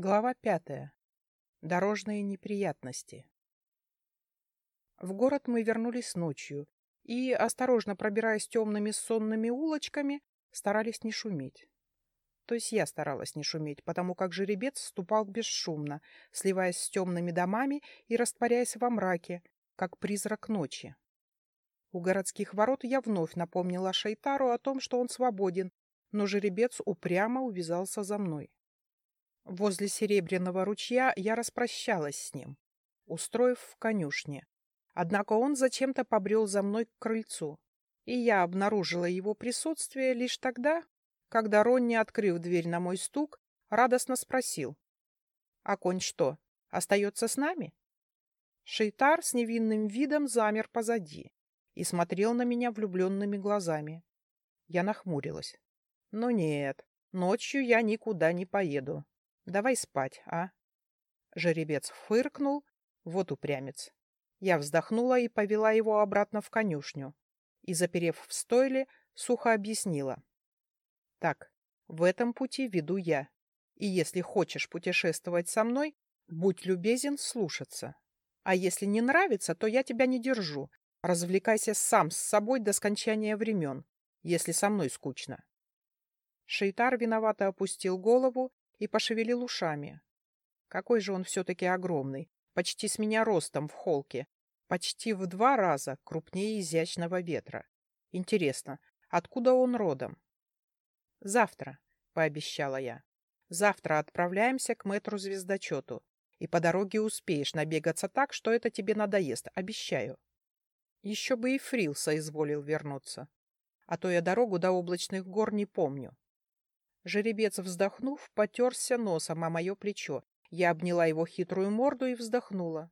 Глава пятая. Дорожные неприятности. В город мы вернулись ночью и, осторожно пробираясь темными сонными улочками, старались не шуметь. То есть я старалась не шуметь, потому как жеребец ступал бесшумно, сливаясь с темными домами и растворяясь во мраке, как призрак ночи. У городских ворот я вновь напомнила Шейтару о том, что он свободен, но жеребец упрямо увязался за мной. Возле Серебряного ручья я распрощалась с ним, устроив в конюшне. Однако он зачем-то побрел за мной к крыльцу, и я обнаружила его присутствие лишь тогда, когда Ронни, открыв дверь на мой стук, радостно спросил. — А конь что, остается с нами? Шейтар с невинным видом замер позади и смотрел на меня влюбленными глазами. Я нахмурилась. — Ну нет, ночью я никуда не поеду. Давай спать, а? Жеребец фыркнул, вот упрямец. Я вздохнула и повела его обратно в конюшню. И, заперев в стойле, сухо объяснила. Так, в этом пути веду я. И если хочешь путешествовать со мной, будь любезен слушаться. А если не нравится, то я тебя не держу. Развлекайся сам с собой до скончания времен, если со мной скучно. Шейтар виновато опустил голову и пошевелил ушами. Какой же он все-таки огромный, почти с меня ростом в холке, почти в два раза крупнее изящного ветра. Интересно, откуда он родом? Завтра, пообещала я. Завтра отправляемся к мэтру-звездочету, и по дороге успеешь набегаться так, что это тебе надоест, обещаю. Еще бы и Фрил соизволил вернуться. А то я дорогу до облачных гор не помню. Жеребец, вздохнув, потерся носом о мое плечо. Я обняла его хитрую морду и вздохнула.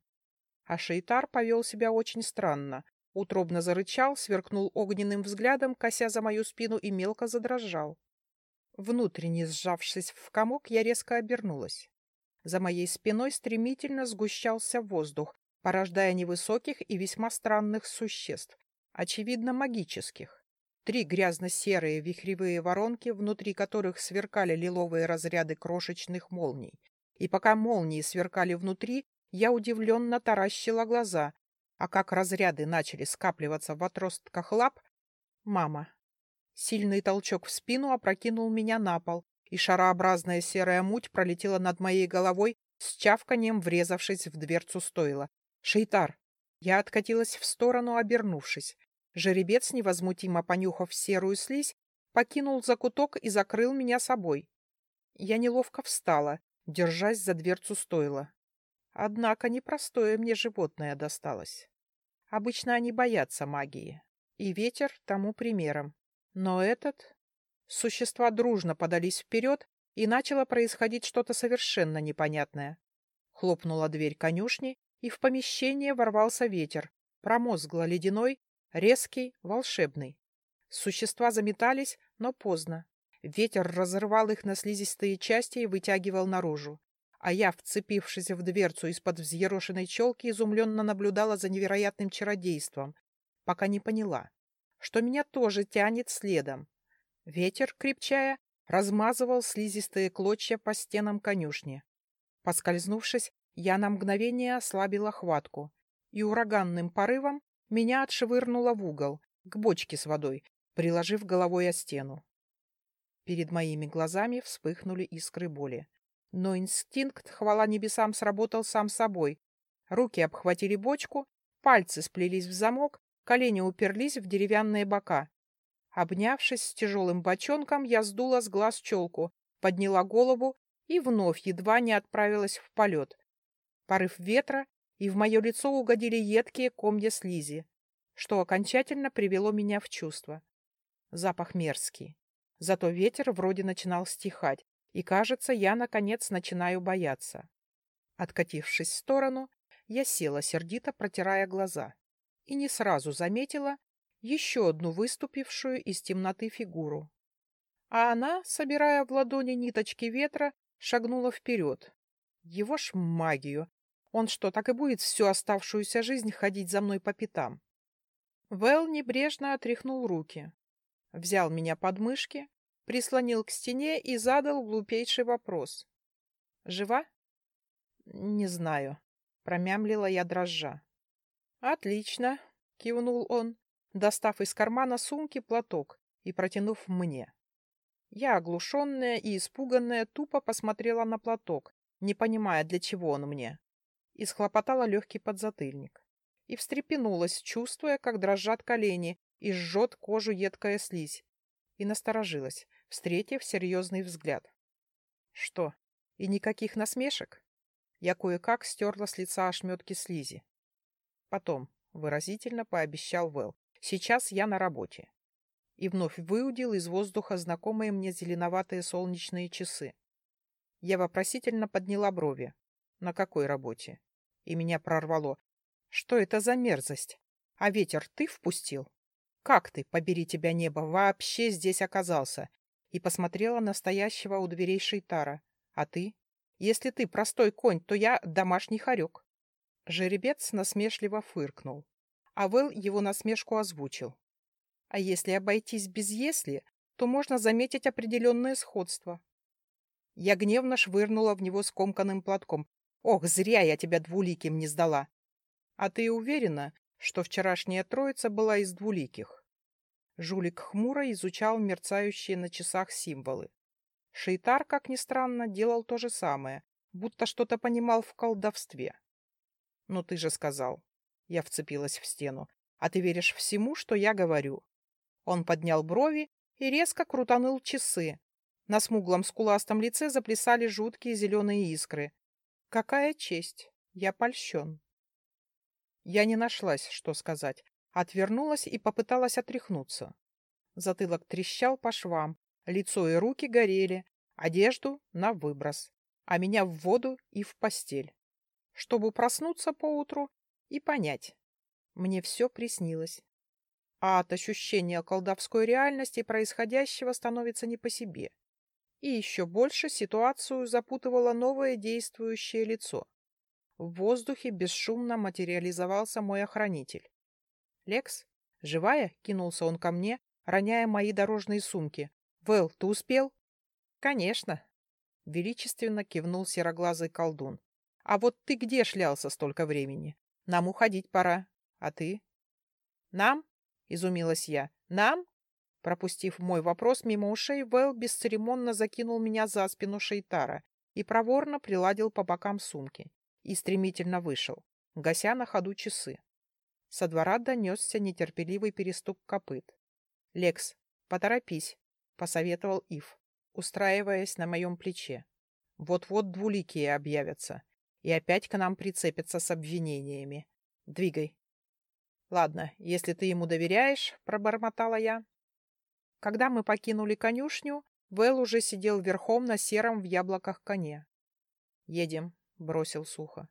А Шейтар повел себя очень странно. Утробно зарычал, сверкнул огненным взглядом, кося за мою спину и мелко задрожал. Внутренне сжавшись в комок, я резко обернулась. За моей спиной стремительно сгущался воздух, порождая невысоких и весьма странных существ, очевидно магических. Три грязно-серые вихревые воронки, внутри которых сверкали лиловые разряды крошечных молний. И пока молнии сверкали внутри, я удивленно таращила глаза, а как разряды начали скапливаться в отростках лап, мама. Сильный толчок в спину опрокинул меня на пол, и шарообразная серая муть пролетела над моей головой, с чавканием врезавшись в дверцу стойла. «Шейтар!» Я откатилась в сторону, обернувшись. Жеребец, невозмутимо понюхав серую слизь, покинул закуток и закрыл меня собой. Я неловко встала, держась за дверцу стойла. Однако непростое мне животное досталось. Обычно они боятся магии, и ветер тому примером. Но этот... Существа дружно подались вперед, и начало происходить что-то совершенно непонятное. Хлопнула дверь конюшни, и в помещение ворвался ветер, промозгло ледяной, Резкий, волшебный. Существа заметались, но поздно. Ветер разрывал их на слизистые части и вытягивал наружу. А я, вцепившись в дверцу из-под взъерошенной челки, изумленно наблюдала за невероятным чародейством, пока не поняла, что меня тоже тянет следом. Ветер, крепчая, размазывал слизистые клочья по стенам конюшни. Поскользнувшись, я на мгновение ослабила хватку и ураганным порывом меня отшвырнуло в угол, к бочке с водой, приложив головой о стену. Перед моими глазами вспыхнули искры боли. Но инстинкт, хвала небесам, сработал сам собой. Руки обхватили бочку, пальцы сплелись в замок, колени уперлись в деревянные бока. Обнявшись с тяжелым бочонком, я сдула с глаз челку, подняла голову и вновь едва не отправилась в полет. Порыв ветра и в мое лицо угодили едкие комья слизи, что окончательно привело меня в чувство. Запах мерзкий. Зато ветер вроде начинал стихать, и, кажется, я, наконец, начинаю бояться. Откатившись в сторону, я села, сердито протирая глаза, и не сразу заметила еще одну выступившую из темноты фигуру. А она, собирая в ладони ниточки ветра, шагнула вперед. Его ж магию! Он что, так и будет всю оставшуюся жизнь ходить за мной по пятам? Вэл небрежно отряхнул руки, взял меня под мышки, прислонил к стене и задал глупейший вопрос. Жива? Не знаю. Промямлила я дрожжа. Отлично, кивнул он, достав из кармана сумки платок и протянув мне. Я, оглушенная и испуганная, тупо посмотрела на платок, не понимая, для чего он мне, и схлопотала легкий подзатыльник. И встрепенулась, чувствуя, как дрожат колени и жжет кожу едкая слизь, и насторожилась, встретив серьезный взгляд. Что, и никаких насмешек? Я кое-как стерла с лица ошметки слизи. Потом, выразительно пообещал Вэл, сейчас я на работе и вновь выудил из воздуха знакомые мне зеленоватые солнечные часы. Я вопросительно подняла брови. На какой работе? И меня прорвало. Что это за мерзость? А ветер ты впустил? Как ты, побери тебя небо, вообще здесь оказался? И посмотрела на стоящего у дверей Шейтара. А ты? Если ты простой конь, то я домашний хорек. Жеребец насмешливо фыркнул. А Вэл его насмешку озвучил. А если обойтись без «если», то можно заметить определенное сходство. Я гневно швырнула в него скомканным платком. «Ох, зря я тебя двуликим не сдала!» «А ты уверена, что вчерашняя троица была из двуликих?» Жулик хмуро изучал мерцающие на часах символы. Шейтар, как ни странно, делал то же самое, будто что-то понимал в колдовстве. «Ну ты же сказал». Я вцепилась в стену. «А ты веришь всему, что я говорю?» Он поднял брови и резко крутанул часы. На смуглом скуластом лице заплясали жуткие зеленые искры. Какая честь! Я польщен. Я не нашлась, что сказать. Отвернулась и попыталась отряхнуться. Затылок трещал по швам, лицо и руки горели, одежду на выброс, а меня в воду и в постель. Чтобы проснуться поутру и понять. Мне все приснилось а от ощущения колдовской реальности происходящего становится не по себе. И еще больше ситуацию запутывало новое действующее лицо. В воздухе бесшумно материализовался мой охранитель. «Лекс, живая?» — кинулся он ко мне, роняя мои дорожные сумки. «Вэл, ты успел?» «Конечно», — величественно кивнул сероглазый колдун. «А вот ты где шлялся столько времени? Нам уходить пора. А ты?» «Нам?» — изумилась я. «Нам?» Пропустив мой вопрос мимо ушей, Вэл бесцеремонно закинул меня за спину Шейтара и проворно приладил по бокам сумки и стремительно вышел, гася на ходу часы. Со двора донесся нетерпеливый перестук копыт. «Лекс, поторопись», — посоветовал Ив, устраиваясь на моем плече. «Вот-вот двуликие объявятся и опять к нам прицепятся с обвинениями. Двигай, Ладно, если ты ему доверяешь, пробормотала я. Когда мы покинули конюшню, Вэл уже сидел верхом на сером в яблоках коне. Едем, бросил сухо.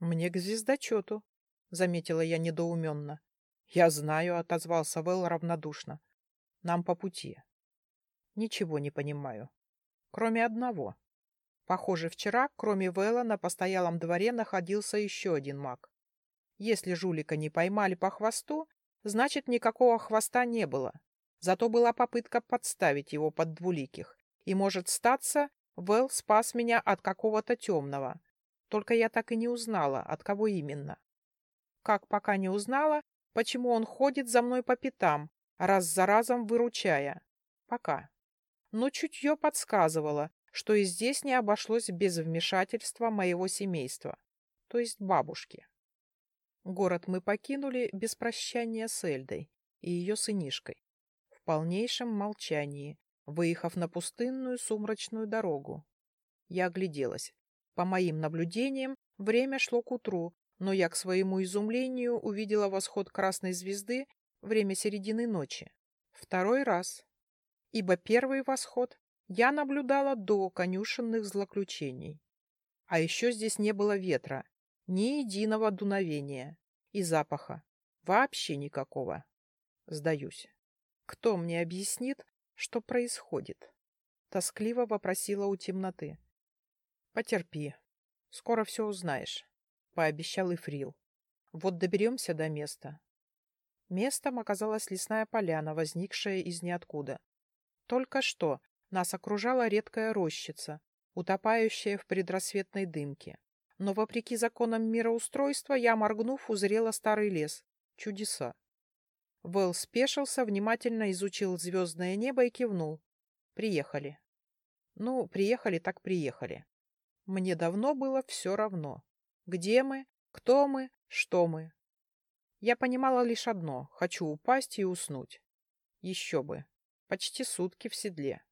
Мне к звездочету, заметила я недоуменно. Я знаю, отозвался Вэл равнодушно. Нам по пути. Ничего не понимаю. Кроме одного. Похоже, вчера, кроме Вэлла, на постоялом дворе находился еще один маг. Если жулика не поймали по хвосту, значит, никакого хвоста не было. Зато была попытка подставить его под двуликих. И, может статься, Вэл спас меня от какого-то темного. Только я так и не узнала, от кого именно. Как пока не узнала, почему он ходит за мной по пятам, раз за разом выручая. Пока. Но чутье подсказывало, что и здесь не обошлось без вмешательства моего семейства, то есть бабушки. Город мы покинули без прощания с Эльдой и ее сынишкой. Полнейшем молчании, выехав на пустынную сумрачную дорогу. Я огляделась. По моим наблюдениям, время шло к утру, но я к своему изумлению увидела восход красной звезды время середины ночи. Второй раз. Ибо первый восход я наблюдала до конюшенных злоключений. А еще здесь не было ветра, ни единого дуновения. И запаха. Вообще никакого. Сдаюсь. Кто мне объяснит, что происходит? Тоскливо вопросила у темноты. Потерпи. Скоро все узнаешь. Пообещал Ифрил. Вот доберемся до места. Местом оказалась лесная поляна, возникшая из ниоткуда. Только что нас окружала редкая рощица, утопающая в предрассветной дымке. Но, вопреки законам мироустройства, я, моргнув, узрела старый лес. Чудеса. Вэл спешился, внимательно изучил звездное небо и кивнул. Приехали. Ну, приехали так приехали. Мне давно было все равно. Где мы, кто мы, что мы. Я понимала лишь одно — хочу упасть и уснуть. Еще бы. Почти сутки в седле.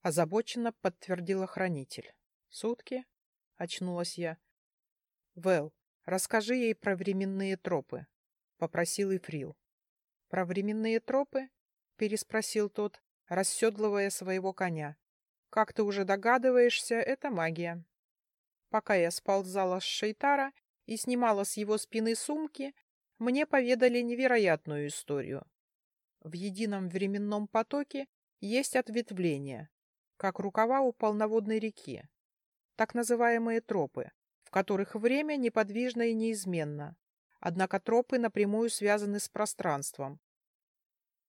Озабоченно подтвердила хранитель. Сутки? Очнулась я. Вэл, расскажи ей про временные тропы. Попросил Ифрил. Про временные тропы? Переспросил тот, расседлывая своего коня. Как ты уже догадываешься, это магия. Пока я сползала с Шейтара и снимала с его спины сумки, мне поведали невероятную историю. В едином временном потоке есть ответвления, как рукава у полноводной реки, так называемые тропы, в которых время неподвижно и неизменно, однако тропы напрямую связаны с пространством.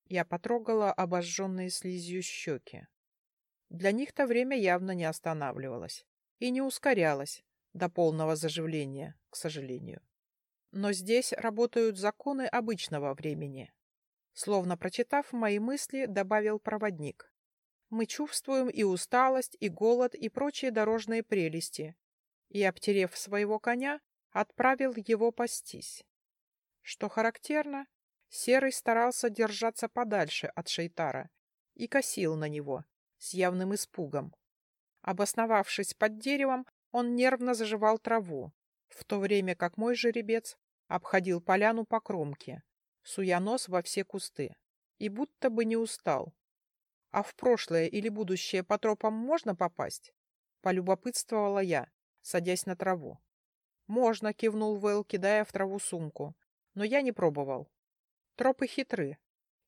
Я потрогала обожженные слизью щеки. Для них-то время явно не останавливалось и не ускорялось до полного заживления, к сожалению. Но здесь работают законы обычного времени. Словно прочитав мои мысли, добавил проводник. Мы чувствуем и усталость, и голод, и прочие дорожные прелести. И, обтерев своего коня, отправил его пастись. Что характерно, Серый старался держаться подальше от Шейтара и косил на него с явным испугом. Обосновавшись под деревом, он нервно заживал траву, в то время как мой жеребец обходил поляну по кромке, суя нос во все кусты, и будто бы не устал. А в прошлое или будущее по тропам можно попасть? Полюбопытствовала я, садясь на траву. Можно, кивнул Вэл, кидая в траву сумку, но я не пробовал. Тропы хитры,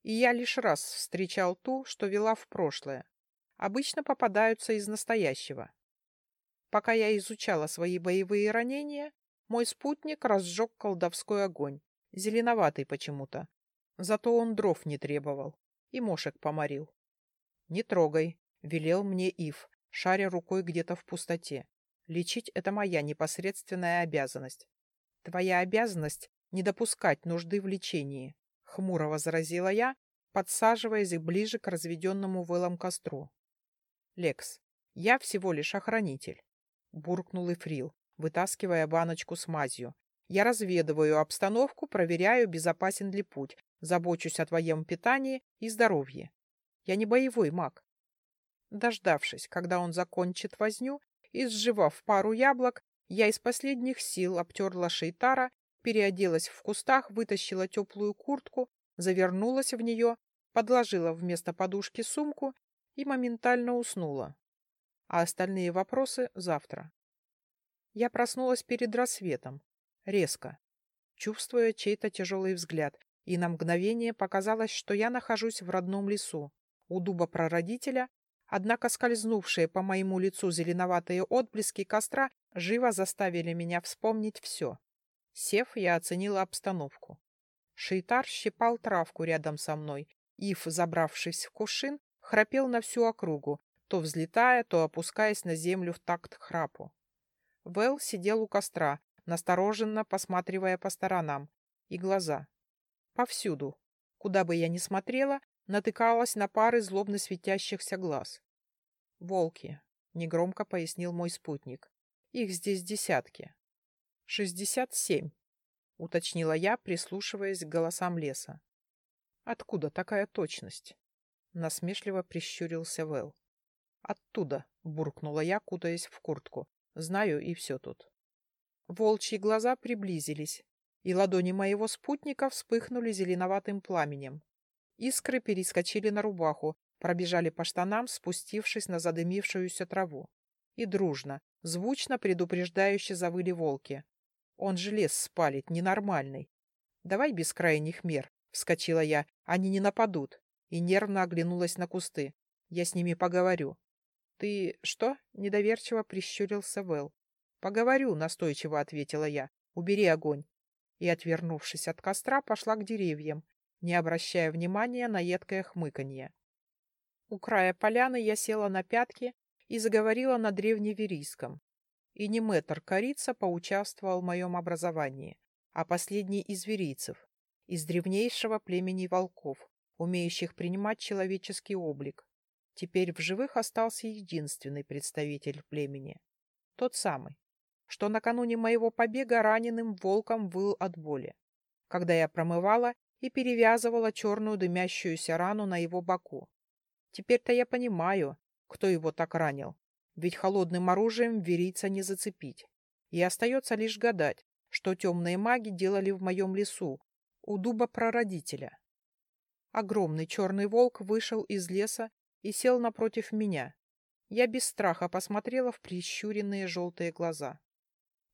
и я лишь раз встречал ту, что вела в прошлое. Обычно попадаются из настоящего. Пока я изучала свои боевые ранения, мой спутник разжег колдовской огонь, зеленоватый почему-то. Зато он дров не требовал и мошек поморил. «Не трогай», — велел мне Ив, шаря рукой где-то в пустоте. «Лечить — это моя непосредственная обязанность. Твоя обязанность — не допускать нужды в лечении», — хмуро возразила я, подсаживаясь ближе к разведенному вылом костру. «Лекс, я всего лишь охранитель буркнул Ифрил, вытаскивая баночку с мазью. Я разведываю обстановку, проверяю, безопасен ли путь, забочусь о твоем питании и здоровье. Я не боевой маг. Дождавшись, когда он закончит возню, и сживав пару яблок, я из последних сил обтерла шейтара, переоделась в кустах, вытащила теплую куртку, завернулась в нее, подложила вместо подушки сумку и моментально уснула. А остальные вопросы завтра. Я проснулась перед рассветом, резко, чувствуя чей-то тяжелый взгляд, и на мгновение показалось, что я нахожусь в родном лесу, у дуба прародителя, однако скользнувшие по моему лицу зеленоватые отблески костра живо заставили меня вспомнить все. Сев, я оценила обстановку. Шейтар щипал травку рядом со мной. Ив, забравшись в кувшин, храпел на всю округу, то взлетая, то опускаясь на землю в такт храпу. Вэл сидел у костра, настороженно посматривая по сторонам, и глаза. Повсюду, куда бы я ни смотрела, натыкалась на пары злобно светящихся глаз. «Волки», — негромко пояснил мой спутник. «Их здесь десятки». «Шестьдесят семь», — уточнила я, прислушиваясь к голосам леса. «Откуда такая точность?» — насмешливо прищурился Вэл. «Оттуда», — буркнула я, кутаясь в куртку. «Знаю, и все тут». Волчьи глаза приблизились, и ладони моего спутника вспыхнули зеленоватым пламенем. Искры перескочили на рубаху, пробежали по штанам, спустившись на задымившуюся траву. И дружно, звучно предупреждающе завыли волки. Он же лес спалит, ненормальный. Давай без крайних мер, вскочила я, они не нападут. И нервно оглянулась на кусты. Я с ними поговорю. «Ты что?» — недоверчиво прищурился Вэл. «Поговорю», — настойчиво ответила я. «Убери огонь». И, отвернувшись от костра, пошла к деревьям, не обращая внимания на едкое хмыканье. У края поляны я села на пятки и заговорила на древневерийском. И не мэтр Корица поучаствовал в моем образовании, а последний из верийцев, из древнейшего племени волков, умеющих принимать человеческий облик. Теперь в живых остался единственный представитель племени. Тот самый, что накануне моего побега раненым волком выл от боли, когда я промывала и перевязывала черную дымящуюся рану на его боку. Теперь-то я понимаю, кто его так ранил, ведь холодным оружием верийца не зацепить. И остается лишь гадать, что темные маги делали в моем лесу, у дуба прародителя. Огромный черный волк вышел из леса и сел напротив меня. Я без страха посмотрела в прищуренные желтые глаза.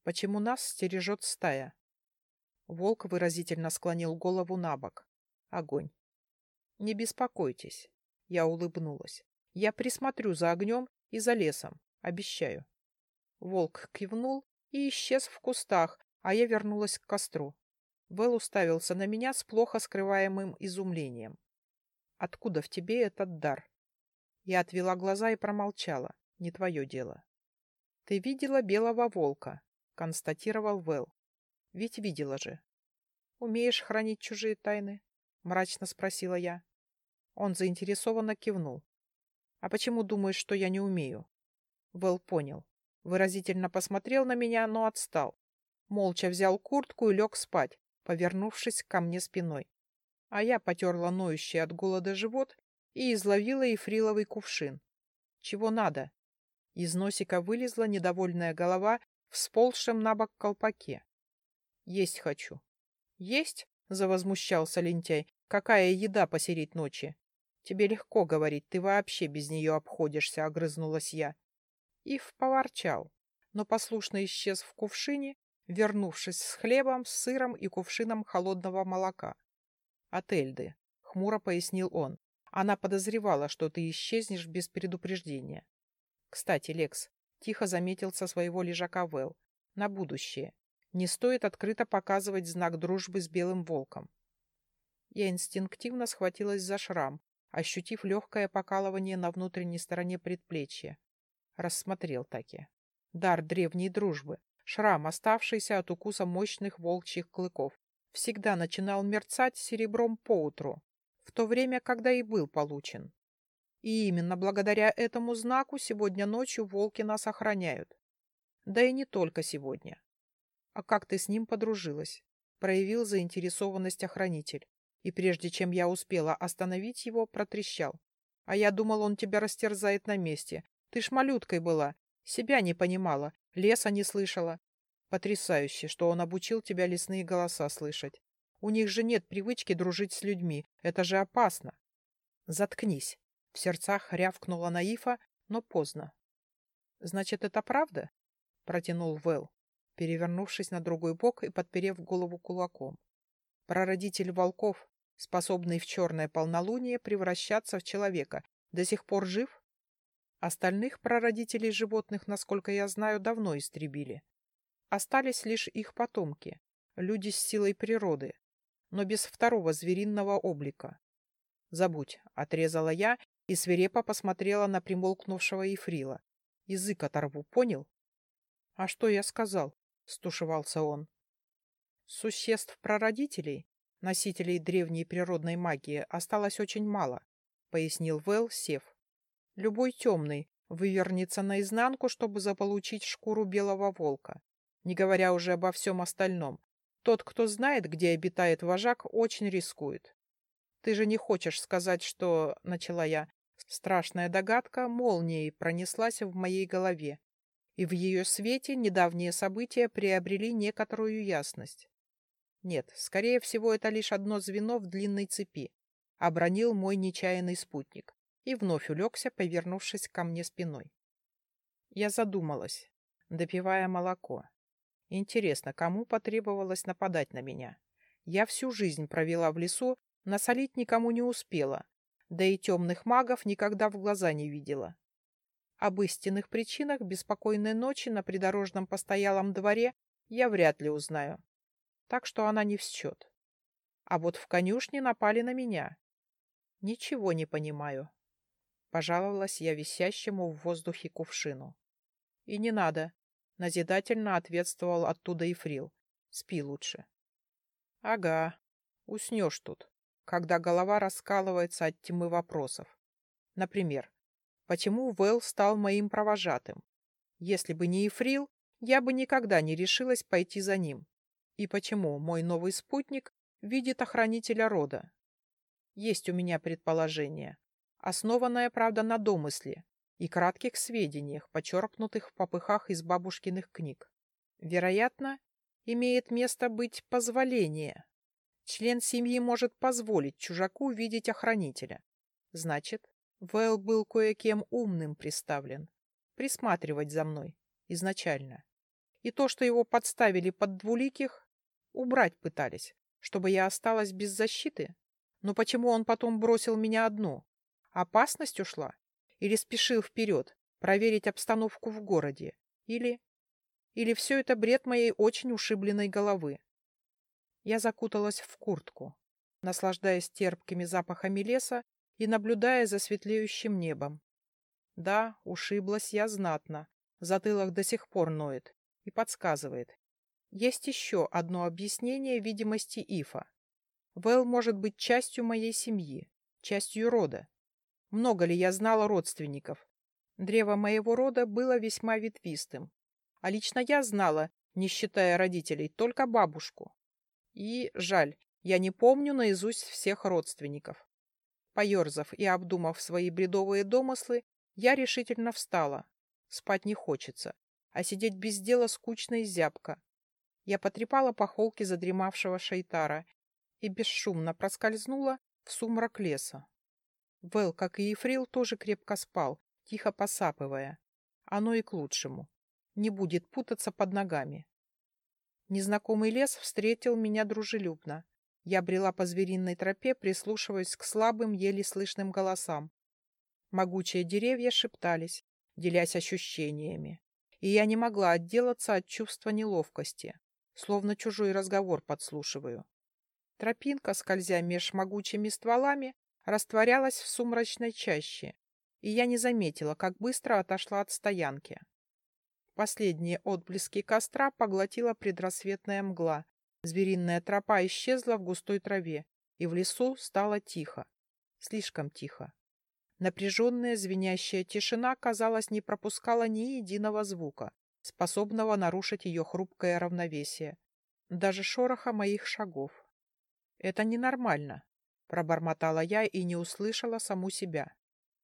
Почему нас стережет стая? Волк выразительно склонил голову на бок. Огонь. Не беспокойтесь. Я улыбнулась. Я присмотрю за огнем и за лесом. Обещаю. Волк кивнул и исчез в кустах, а я вернулась к костру. Вэл уставился на меня с плохо скрываемым изумлением. «Откуда в тебе этот дар?» Я отвела глаза и промолчала. «Не твое дело». «Ты видела белого волка», — констатировал Вэл. «Ведь видела же». «Умеешь хранить чужие тайны?» — мрачно спросила я. Он заинтересованно кивнул. «А почему думаешь, что я не умею?» Вэл понял. Выразительно посмотрел на меня, но отстал. Молча взял куртку и лег спать, повернувшись ко мне спиной. А я потерла ноющий от голода живот и изловила эфриловый кувшин. Чего надо? Из носика вылезла недовольная голова в сползшем на бок колпаке. Есть хочу. Есть? Завозмущался лентяй. Какая еда посереть ночи? Тебе легко говорить, ты вообще без нее обходишься, огрызнулась я. Ив поворчал, но послушно исчез в кувшине вернувшись с хлебом, с сыром и кувшином холодного молока. «От Эльды», — хмуро пояснил он. «Она подозревала, что ты исчезнешь без предупреждения». «Кстати, Лекс», — тихо заметил со своего лежака Вэл, — «на будущее. Не стоит открыто показывать знак дружбы с белым волком». Я инстинктивно схватилась за шрам, ощутив легкое покалывание на внутренней стороне предплечья. Рассмотрел таки. Дар древней дружбы, Шрам, оставшийся от укуса мощных волчьих клыков, всегда начинал мерцать серебром поутру, в то время, когда и был получен. И именно благодаря этому знаку сегодня ночью волки нас охраняют. Да и не только сегодня. А как ты с ним подружилась? Проявил заинтересованность охранитель. И прежде чем я успела остановить его, протрещал. А я думал, он тебя растерзает на месте. Ты ж малюткой была, себя не понимала, леса не слышала. Потрясающе, что он обучил тебя лесные голоса слышать. У них же нет привычки дружить с людьми. Это же опасно. Заткнись. В сердцах рявкнула Наифа, но поздно. Значит, это правда? Протянул Вэл, перевернувшись на другой бок и подперев голову кулаком. Прародитель волков, способный в черное полнолуние превращаться в человека, до сих пор жив? Остальных прародителей животных, насколько я знаю, давно истребили. Остались лишь их потомки, люди с силой природы, но без второго звериного облика. «Забудь», — отрезала я и свирепо посмотрела на примолкнувшего Ефрила. «Язык оторву, понял?» «А что я сказал?» — стушевался он. «Существ-прародителей, носителей древней природной магии, осталось очень мало», — пояснил Вэл, сев. Любой темный вывернется наизнанку, чтобы заполучить шкуру белого волка, не говоря уже обо всем остальном. Тот, кто знает, где обитает вожак, очень рискует. Ты же не хочешь сказать, что... — начала я. Страшная догадка молнией пронеслась в моей голове, и в ее свете недавние события приобрели некоторую ясность. Нет, скорее всего, это лишь одно звено в длинной цепи, — обронил мой нечаянный спутник и вновь улегся, повернувшись ко мне спиной. Я задумалась, допивая молоко. Интересно, кому потребовалось нападать на меня? Я всю жизнь провела в лесу, насолить никому не успела, да и темных магов никогда в глаза не видела. Об истинных причинах беспокойной ночи на придорожном постоялом дворе я вряд ли узнаю. Так что она не в счет. А вот в конюшне напали на меня. Ничего не понимаю. — пожаловалась я висящему в воздухе кувшину. «И не надо», — назидательно ответствовал оттуда и Фрил. «Спи лучше». «Ага, уснешь тут, когда голова раскалывается от тьмы вопросов. Например, почему Вэл стал моим провожатым? Если бы не Ифрил, я бы никогда не решилась пойти за ним. И почему мой новый спутник видит охранителя рода? Есть у меня предположение, основанное, правда, на домысле и кратких сведениях, почерпнутых в попыхах из бабушкиных книг. Вероятно, имеет место быть позволение. Член семьи может позволить чужаку видеть охранителя. Значит, Вэл был кое-кем умным приставлен, присматривать за мной изначально. И то, что его подставили под двуликих, убрать пытались, чтобы я осталась без защиты. Но почему он потом бросил меня одну? Опасность ушла? Или спешил вперед, проверить обстановку в городе? Или... Или все это бред моей очень ушибленной головы? Я закуталась в куртку, наслаждаясь терпкими запахами леса и наблюдая за светлеющим небом. Да, ушиблась я знатно, затылок до сих пор ноет и подсказывает. Есть еще одно объяснение видимости Ифа. Вэл может быть частью моей семьи, частью рода. Много ли я знала родственников? Древо моего рода было весьма ветвистым. А лично я знала, не считая родителей, только бабушку. И, жаль, я не помню наизусть всех родственников. Поерзав и обдумав свои бредовые домыслы, я решительно встала. Спать не хочется, а сидеть без дела скучно и зябко. Я потрепала по холке задремавшего шейтара и бесшумно проскользнула в сумрак леса. Вэл, как и Ефрил, тоже крепко спал, тихо посапывая. Оно и к лучшему. Не будет путаться под ногами. Незнакомый лес встретил меня дружелюбно. Я брела по звериной тропе, прислушиваясь к слабым, еле слышным голосам. Могучие деревья шептались, делясь ощущениями. И я не могла отделаться от чувства неловкости, словно чужой разговор подслушиваю. Тропинка, скользя меж могучими стволами, растворялась в сумрачной чаще, и я не заметила, как быстро отошла от стоянки. Последние отблески костра поглотила предрассветная мгла, Звериная тропа исчезла в густой траве, и в лесу стало тихо. Слишком тихо. Напряженная звенящая тишина, казалось, не пропускала ни единого звука, способного нарушить ее хрупкое равновесие. Даже шороха моих шагов. «Это ненормально», — пробормотала я и не услышала саму себя.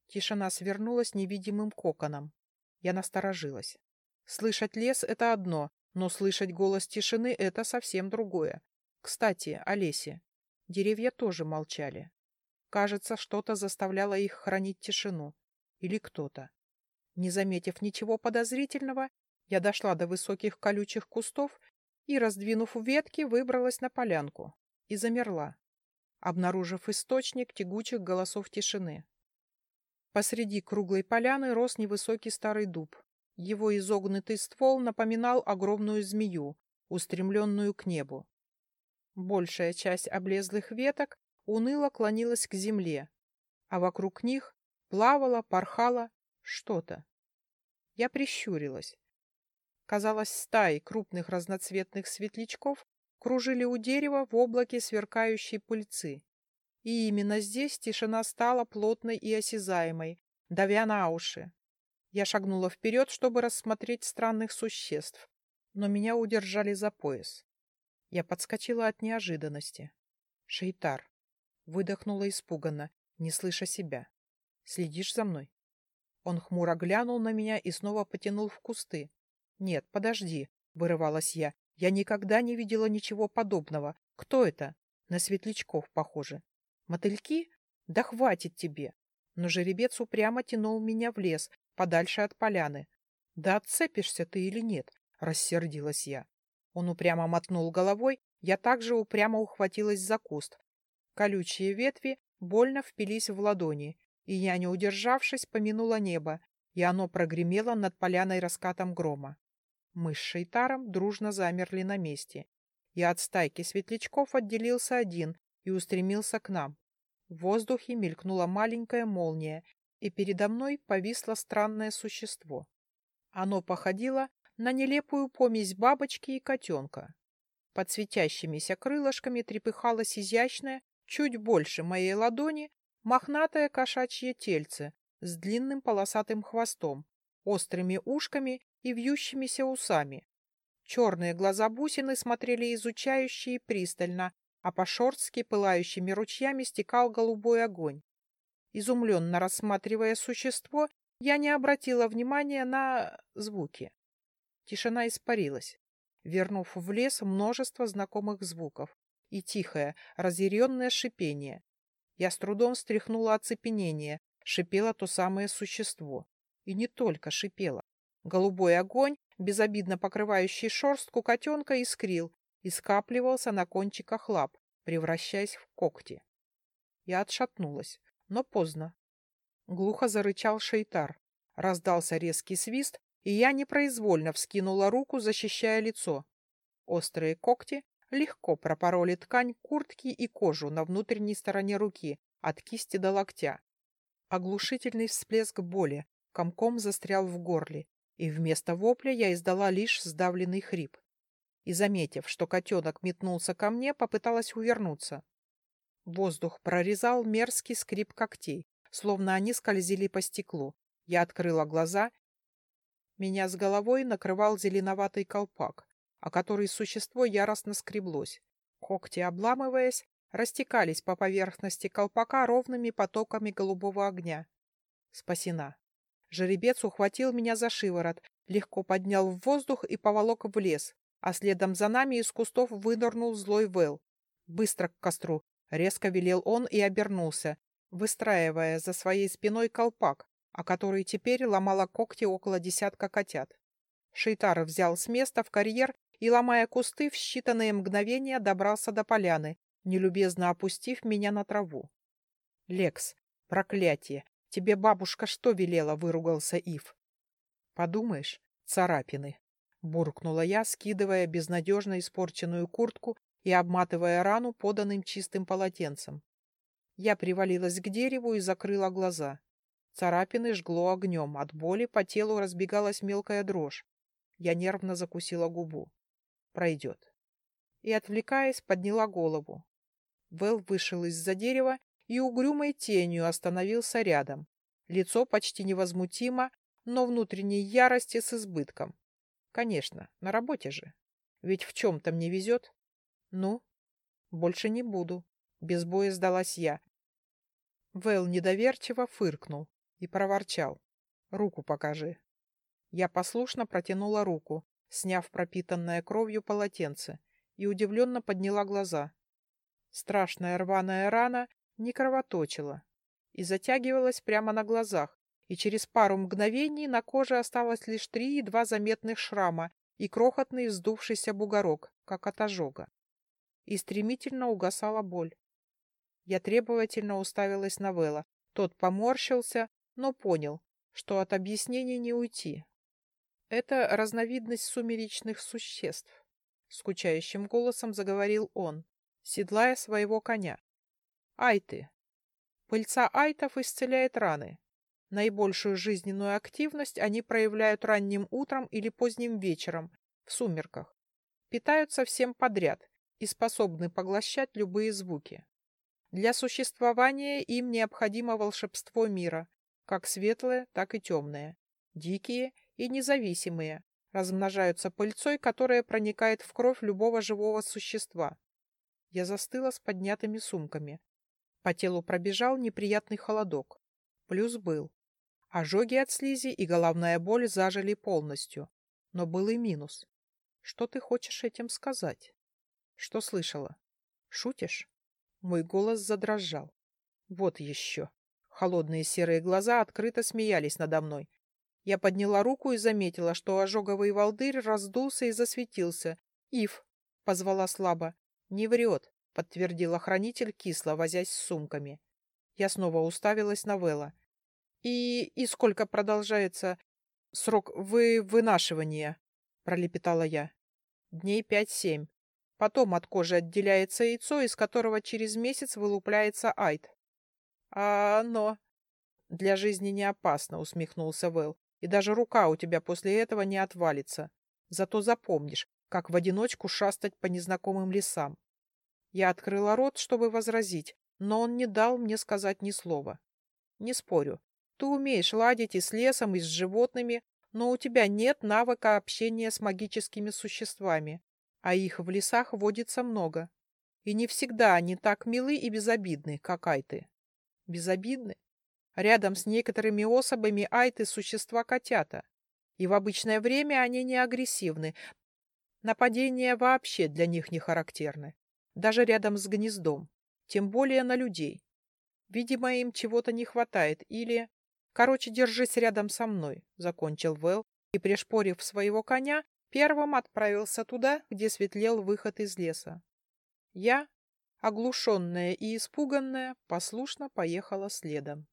Тишина свернулась невидимым коконом. Я насторожилась. Слышать лес — это одно, но слышать голос тишины — это совсем другое. Кстати, о лесе. Деревья тоже молчали. Кажется, что-то заставляло их хранить тишину. Или кто-то. Не заметив ничего подозрительного, я дошла до высоких колючих кустов и, раздвинув ветки, выбралась на полянку и замерла, обнаружив источник тягучих голосов тишины. Посреди круглой поляны рос невысокий старый дуб, его изогнутый ствол напоминал огромную змею, устремленную к небу. Большая часть облезлых веток уныло клонилась к земле, а вокруг них плавало, порхало что-то. Я прищурилась. Казалось, стаи крупных разноцветных светлячков кружили у дерева в облаке сверкающей пыльцы. И именно здесь тишина стала плотной и осязаемой, давя на уши, я шагнула вперед, чтобы рассмотреть странных существ, но меня удержали за пояс. Я подскочила от неожиданности. «Шейтар!» Выдохнула испуганно, не слыша себя. «Следишь за мной?» Он хмуро глянул на меня и снова потянул в кусты. «Нет, подожди!» — вырывалась я. «Я никогда не видела ничего подобного. Кто это?» «На светлячков похоже». «Мотыльки? Да хватит тебе!» Но жеребец упрямо тянул меня в лес, подальше от поляны. Да отцепишься ты или нет, рассердилась я. Он упрямо мотнул головой, я также упрямо ухватилась за куст. Колючие ветви больно впились в ладони, и я, не удержавшись, помянула небо, и оно прогремело над поляной раскатом грома. Мы с Шейтаром дружно замерли на месте, и от стайки светлячков отделился один и устремился к нам. В воздухе мелькнула маленькая молния, и передо мной повисло странное существо. Оно походило на нелепую помесь бабочки и котенка. Под светящимися крылышками трепыхалось изящное, чуть больше моей ладони, мохнатое кошачье тельце с длинным полосатым хвостом, острыми ушками и вьющимися усами. Черные глаза бусины смотрели изучающе и пристально, а по шорстке пылающими ручьями стекал голубой огонь. Изумленно рассматривая существо, я не обратила внимания на звуки. Тишина испарилась, вернув в лес множество знакомых звуков и тихое, разъяренное шипение. Я с трудом стряхнула оцепенение, шипело то самое существо. И не только шипело. Голубой огонь, безобидно покрывающий шерстку котенка, искрил и скапливался на кончиках лап, превращаясь в когти. Я отшатнулась, но поздно. Глухо зарычал шейтар. Раздался резкий свист, и я непроизвольно вскинула руку, защищая лицо. Острые когти легко пропороли ткань куртки и кожу на внутренней стороне руки, от кисти до локтя. Оглушительный всплеск боли комком застрял в горле, и вместо вопля я издала лишь сдавленный хрип. И, заметив, что котенок метнулся ко мне, попыталась увернуться. Воздух прорезал мерзкий скрип когтей, словно они скользили по стеклу. Я открыла глаза меня с головой накрывал зеленоватый колпак, о который существо яростно скреблось. Когти, обламываясь, растекались по поверхности колпака ровными потоками голубого огня. Спасена. Жеребец ухватил меня за шиворот, легко поднял в воздух и поволок в лес, а следом за нами из кустов вынырнул злой Вэл. «Быстро к костру!» — резко велел он и обернулся, выстраивая за своей спиной колпак, о которой теперь ломала когти около десятка котят. Шейтар взял с места в карьер и, ломая кусты, в считанные мгновения добрался до поляны, нелюбезно опустив меня на траву. — Лекс, проклятие! Тебе бабушка что велела? — выругался Ив. — Подумаешь, царапины! — буркнула я, скидывая безнадежно испорченную куртку и обматывая рану поданным чистым полотенцем. Я привалилась к дереву и закрыла глаза. Царапины жгло огнем, от боли по телу разбегалась мелкая дрожь. Я нервно закусила губу. Пройдет. И, отвлекаясь, подняла голову. Вэл вышел из-за дерева и угрюмой тенью остановился рядом. Лицо почти невозмутимо, но внутренней ярости с избытком. Конечно, на работе же. Ведь в чем-то мне везет. Ну, больше не буду. Без боя сдалась я. Вэл недоверчиво фыркнул и проворчал. «Руку покажи». Я послушно протянула руку, сняв пропитанное кровью полотенце, и удивленно подняла глаза. Страшная рваная рана не кровоточила и затягивалась прямо на глазах, и через пару мгновений на коже осталось лишь три едва заметных шрама и крохотный вздувшийся бугорок, как от ожога. И стремительно угасала боль. Я требовательно уставилась на Вэлла. Тот поморщился, но понял, что от объяснений не уйти. Это разновидность сумеречных существ, скучающим голосом заговорил он, седлая своего коня. Айты. Пыльца айтов исцеляет раны. Наибольшую жизненную активность они проявляют ранним утром или поздним вечером, в сумерках. Питаются всем подряд и способны поглощать любые звуки. Для существования им необходимо волшебство мира, как светлые, так и темные, дикие и независимые, размножаются пыльцой, которая проникает в кровь любого живого существа. Я застыла с поднятыми сумками. По телу пробежал неприятный холодок. Плюс был. Ожоги от слизи и головная боль зажили полностью. Но был и минус. Что ты хочешь этим сказать? Что слышала? Шутишь? Мой голос задрожал. Вот еще. Холодные серые глаза открыто смеялись надо мной. Я подняла руку и заметила, что ожоговый волдырь раздулся и засветился. «Ив!» — позвала слабо. «Не врет», — подтвердил охранитель, кисло возясь с сумками. Я снова уставилась на Вэлла. «И... и сколько продолжается срок вы... вынашивания?» — пролепетала я. «Дней пять-семь. Потом от кожи отделяется яйцо, из которого через месяц вылупляется айд. А оно... Для жизни не опасно, усмехнулся Вэл. И даже рука у тебя после этого не отвалится. Зато запомнишь, как в одиночку шастать по незнакомым лесам. Я открыла рот, чтобы возразить, но он не дал мне сказать ни слова. Не спорю, ты умеешь ладить и с лесом, и с животными, но у тебя нет навыка общения с магическими существами, а их в лесах водится много. И не всегда они так милы и безобидны, как айты. Безобидны? Рядом с некоторыми особами айты существа котята. И в обычное время они не агрессивны. Нападения вообще для них не характерны. Даже рядом с гнездом. Тем более на людей. Видимо, им чего-то не хватает. Или... Короче, держись рядом со мной, — закончил Вэл. И, пришпорив своего коня, первым отправился туда, где светлел выход из леса. Я, оглушенная и испуганная, послушно поехала следом.